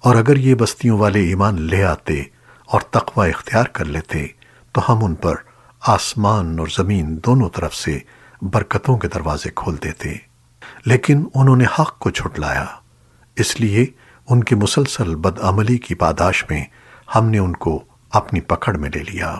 اور اگر یہ بستیوں والے ایمان لے آتے اور تقوی اختیار کر لیتے، تو ہم ان پر آسمان اور زمین دونوں طرف سے برکتوں کے دروازے کھول دیتے۔ لیکن انہوں نے حق کو چھٹلایا۔ اس لیے ان کی مسلسل بدعملی کی پاداش میں ہم نے ان کو اپنی پکڑ میں لے لیا۔